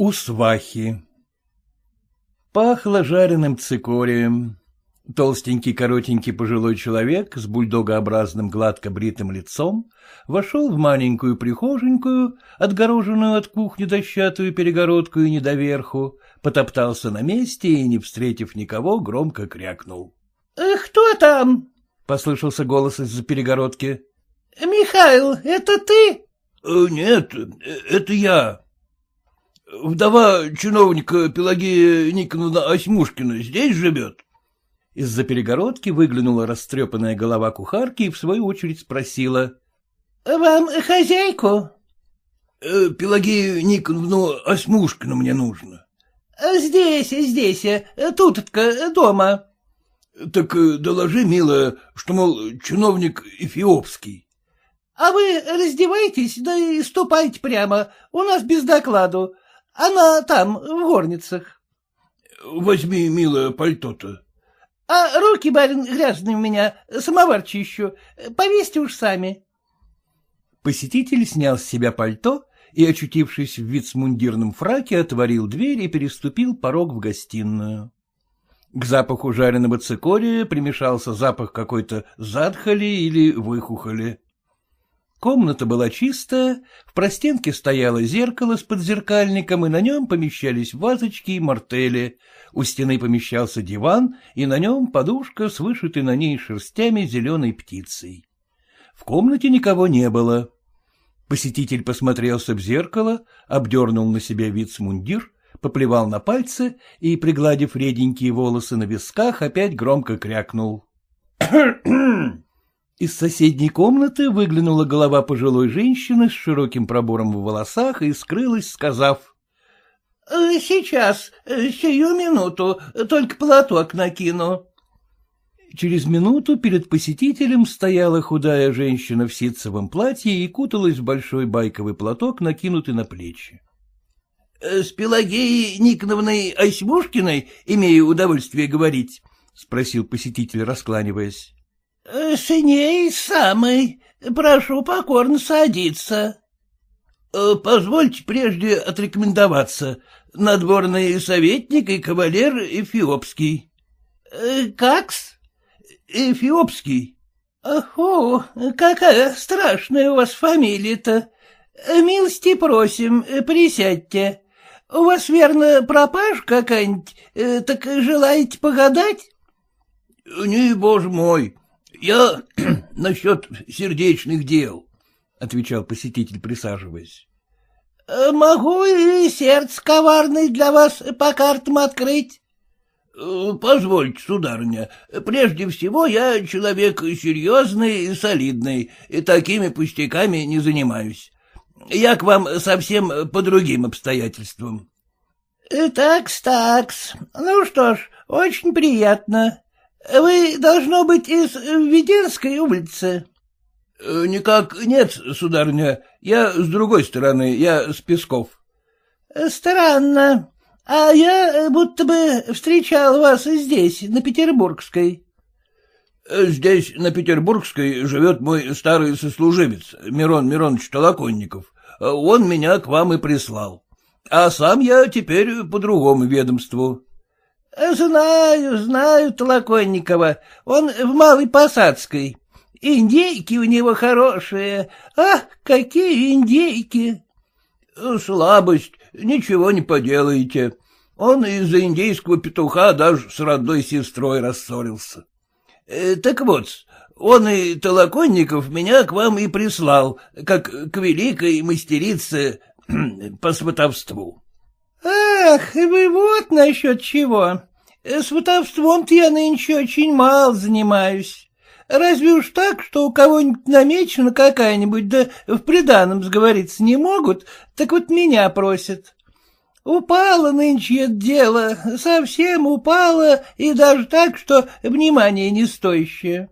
У свахи Пахло жареным цикорием. Толстенький коротенький пожилой человек с бульдогообразным гладко бритым лицом вошел в маленькую прихоженькую, отгороженную от кухни дощатую перегородку и недоверху, потоптался на месте и, не встретив никого, громко крякнул. «Э, — Кто там? — послышался голос из-за перегородки. — Михаил, это ты? Э, — Нет, это я. Вдова чиновника Пелагея Никоновна Осьмушкина здесь живет? Из-за перегородки выглянула растрепанная голова кухарки и в свою очередь спросила. — Вам хозяйку? Э, — Пелагею Никоновну Осьмушкину мне нужно. — Здесь, здесь, тут дома. — Так доложи, милая, что, мол, чиновник Эфиопский. — А вы раздевайтесь, да и ступайте прямо, у нас без докладу. Она там, в горницах. — Возьми, милая, пальто-то. — А руки, барин, грязные у меня, самовар чищу. Повесьте уж сами. Посетитель снял с себя пальто и, очутившись в вицмундирном фраке, отворил дверь и переступил порог в гостиную. К запаху жареного цикория примешался запах какой-то задхали или выхухоли. Комната была чистая, в простенке стояло зеркало с подзеркальником, и на нем помещались вазочки и мартели. У стены помещался диван, и на нем подушка с вышитой на ней шерстями зеленой птицей. В комнате никого не было. Посетитель посмотрелся в зеркало, обдернул на себя вицмундир, поплевал на пальцы и, пригладив реденькие волосы на висках, опять громко крякнул. Из соседней комнаты выглянула голова пожилой женщины с широким пробором в волосах и скрылась, сказав. «Э, — Сейчас, э, сию минуту, только платок накину. Через минуту перед посетителем стояла худая женщина в ситцевом платье и куталась в большой байковый платок, накинутый на плечи. «Э, — С Пелагеей Никоновной Осьмушкиной имею удовольствие говорить? — спросил посетитель, раскланиваясь. — С ней самой. Прошу покорно садиться. Э, — Позвольте прежде отрекомендоваться. Надворный советник и кавалер Эфиопский. Э, — Как-с? — Эфиопский. — О, какая страшная у вас фамилия-то. Милости просим, присядьте. У вас, верно, пропаж какая-нибудь, так желаете погадать? — Не, боже мой, я насчет сердечных дел, — отвечал посетитель, присаживаясь. — Могу и сердце коварное для вас по картам открыть. Э, — Позвольте, сударыня, прежде всего я человек серьезный и солидный, и такими пустяками не занимаюсь. Я к вам совсем по другим обстоятельствам. — Такс, такс. Ну что ж, очень приятно. Вы, должно быть, из Веденской улицы? Э, — Никак нет, сударыня. Я с другой стороны, я с Песков. — Странно. А я будто бы встречал вас здесь, на Петербургской. Э, — Здесь, на Петербургской, живет мой старый сослуживец, Мирон Миронович Толоконников. Он меня к вам и прислал. А сам я теперь по другому ведомству. — Знаю, знаю Толоконникова. Он в Малой Посадской. Индейки у него хорошие. Ах, какие индейки! — Слабость, ничего не поделаете. Он из-за индейского петуха даже с родной сестрой рассорился. Э, так вот, он и Толоконников меня к вам и прислал, как к великой мастерице по сватовству. — Ах, вы вот насчет чего. С Сватовством-то я нынче очень мало занимаюсь. Разве уж так, что у кого-нибудь намечена какая-нибудь, да в приданом сговориться не могут, так вот меня просят. Упало нынче это дело, совсем упало, и даже так, что внимание не стоящее.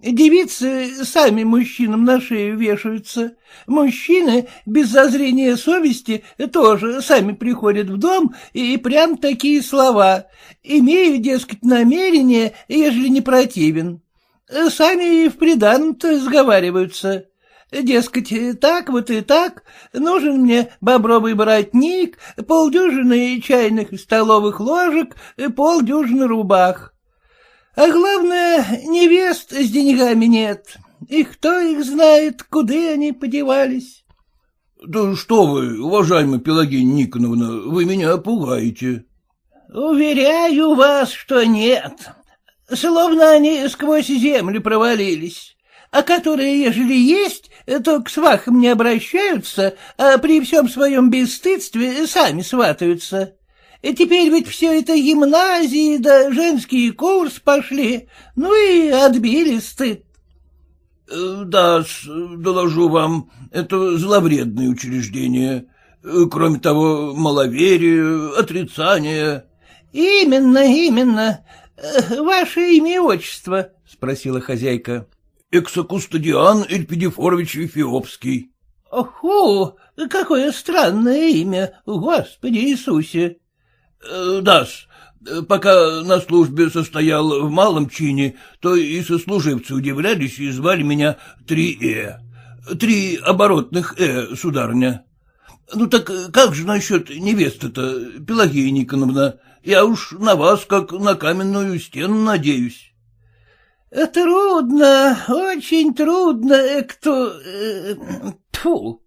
Девицы сами мужчинам на шею вешаются. Мужчины без зазрения совести тоже сами приходят в дом и прям такие слова. Имею, дескать, намерение, ежели не противен. Сами и в приданом-то сговариваются. Дескать, так вот и так, нужен мне бобровый воротник, полдюжины чайных и столовых ложек, полдюжины рубах. А главное, невест с деньгами нет, и кто их знает, куда они подевались. — Да что вы, уважаемая Пелагея Никоновна, вы меня пугаете. — Уверяю вас, что нет. Словно они сквозь землю провалились а которые, ежели есть, то к свахам не обращаются, а при всем своем бесстыдстве сами сватаются. И теперь ведь все это гимназии да женский курс пошли, ну и отбили стыд. Э, — Да, доложу вам, это зловредное учреждение. Э, кроме того, маловерие, отрицание. — Именно, именно. Э, ваше имя и отчество? — спросила хозяйка. Эксокустадиан Эльпидифорович Эфиопский. — Оху, какое странное имя, Господи Иисусе! Э, — Да-с, пока на службе состоял в малом чине, то и сослуживцы удивлялись и звали меня Три Э. Три оборотных Э, сударыня. Ну так как же насчет невесты-то, Пелагея Никоновна? Я уж на вас, как на каменную стену, надеюсь. — Трудно, очень трудно, кто... Э, тьфу.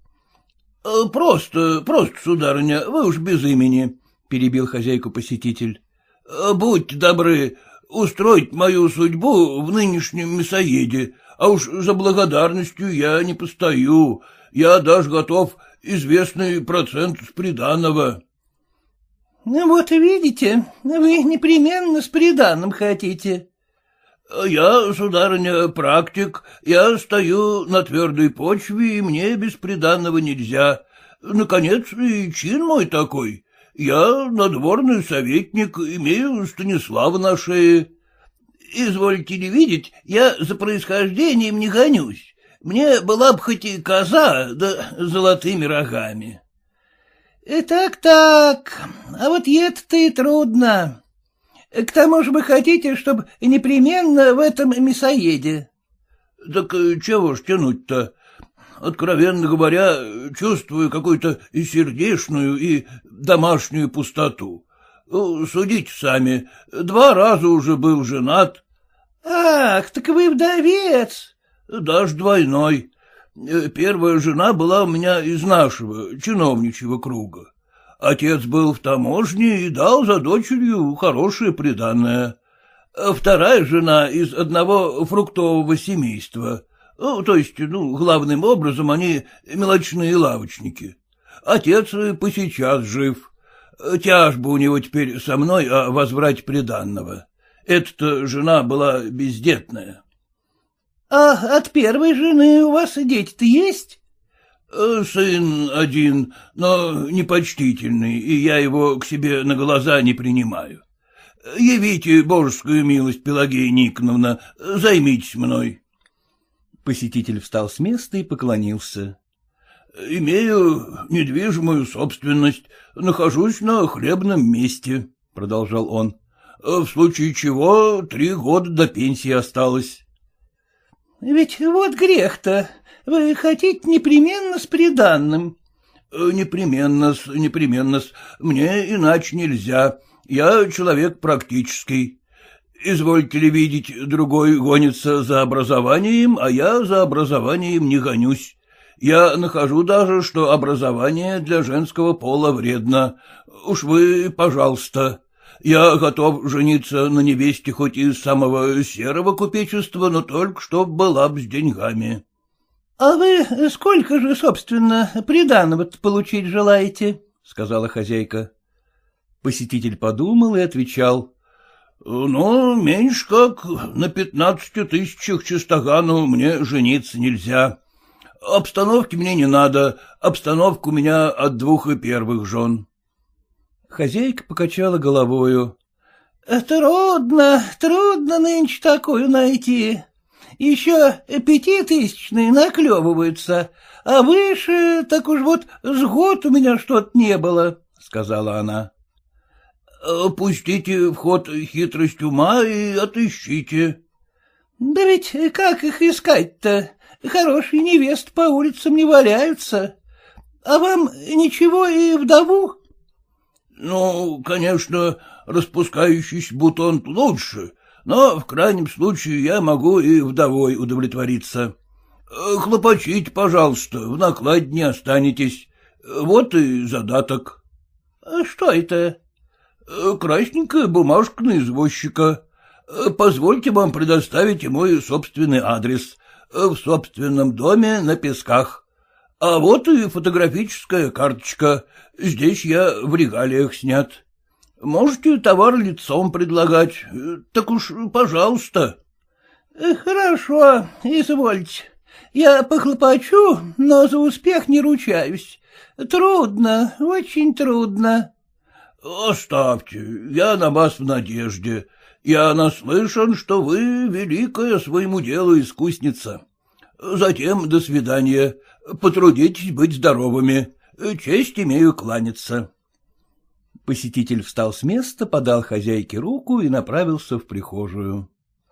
Э, — Просто, просто, сударыня, вы уж без имени, — перебил хозяйку посетитель. Э, — Будьте добры, устроить мою судьбу в нынешнем мясоеде, а уж за благодарностью я не постою, я даже готов известный процент с приданого. — Ну вот видите, вы непременно с приданным хотите. — Я, сударыня, практик, я стою на твердой почве, и мне бесприданного нельзя. Наконец, и чин мой такой. Я надворный советник, имею Станислава на шее. Извольте ли видеть, я за происхождением не гонюсь. Мне была бы хоть и коза, да золотыми рогами. — Так-так, а вот это-то и трудно. К тому же вы хотите, чтобы непременно в этом мясоеде. — Так э, чего ж тянуть-то? Откровенно говоря, чувствую какую-то и сердечную, и домашнюю пустоту. Судите сами, два раза уже был женат. — Ах, так вы вдовец. — Даже двойной. Э, первая жена была у меня из нашего, чиновничьего круга. Отец был в таможне и дал за дочерью хорошее приданное. Вторая жена из одного фруктового семейства. Ну, то есть, ну, главным образом они мелочные лавочники. Отец по сейчас жив. Тяжба у него теперь со мной о возврате приданного. Эта жена была бездетная. — А от первой жены у вас дети-то есть? Э, — Сын один, но непочтительный, и я его к себе на глаза не принимаю. Явите божескую милость, Пелагея Никоновна, займитесь мной. Посетитель встал с места и поклонился. — Имею недвижимую собственность, нахожусь на хлебном месте, — продолжал он. — В случае чего три года до пенсии осталось. — Ведь вот грех-то, вы хотите непременно с приданным? Э, — Непременно-с, непременно-с. Мне иначе нельзя. Я человек практический. Извольте ли видеть, другой гонится за образованием, а я за образованием не гонюсь. Я нахожу даже, что образование для женского пола вредно. Уж вы, пожалуйста. Я готов жениться на невесте хоть из самого серого купечества, но только чтоб была б с деньгами. А вы сколько же, собственно, приданого получить желаете? — сказала хозяйка. Посетитель подумал и отвечал. — Ну, меньше как на пятнадцати тысячах чистогану мне жениться нельзя. Обстановки мне не надо, обстановка у меня от двух и первых жен. Хозяйка покачала головою. — Трудно, трудно нынче такую найти. Еще пятитысячные наклевываются, а выше так уж вот с год у меня что-то не было, — сказала она. — Пустите в ход хитрость ума и отыщите. — Да ведь как их искать-то? Хорошие невесты по улицам не валяются. А вам ничего и вдову? — Ну, конечно, распускающийся бутон лучше, но в крайнем случае я могу и вдовой удовлетвориться. Хлопочите, пожалуйста, в накладе не останетесь. Вот и задаток. — Что это? — Красненькая бумажка на извозчика. Позвольте вам предоставить мой собственный адрес. В собственном доме на Песках. А вот и фотографическая карточка. Здесь я в регалиях снят. Можете товар лицом предлагать. Так уж, пожалуйста. — Хорошо, извольте. Я похлопочу, но за успех не ручаюсь. Трудно, очень трудно. — Оставьте, я на вас в надежде. Я наслышан, что вы великая своему делу искусница. Затем до свидания. Потрудитесь быть здоровыми. Честь имею кланяться. Посетитель встал с места, подал хозяйке руку и направился в прихожую.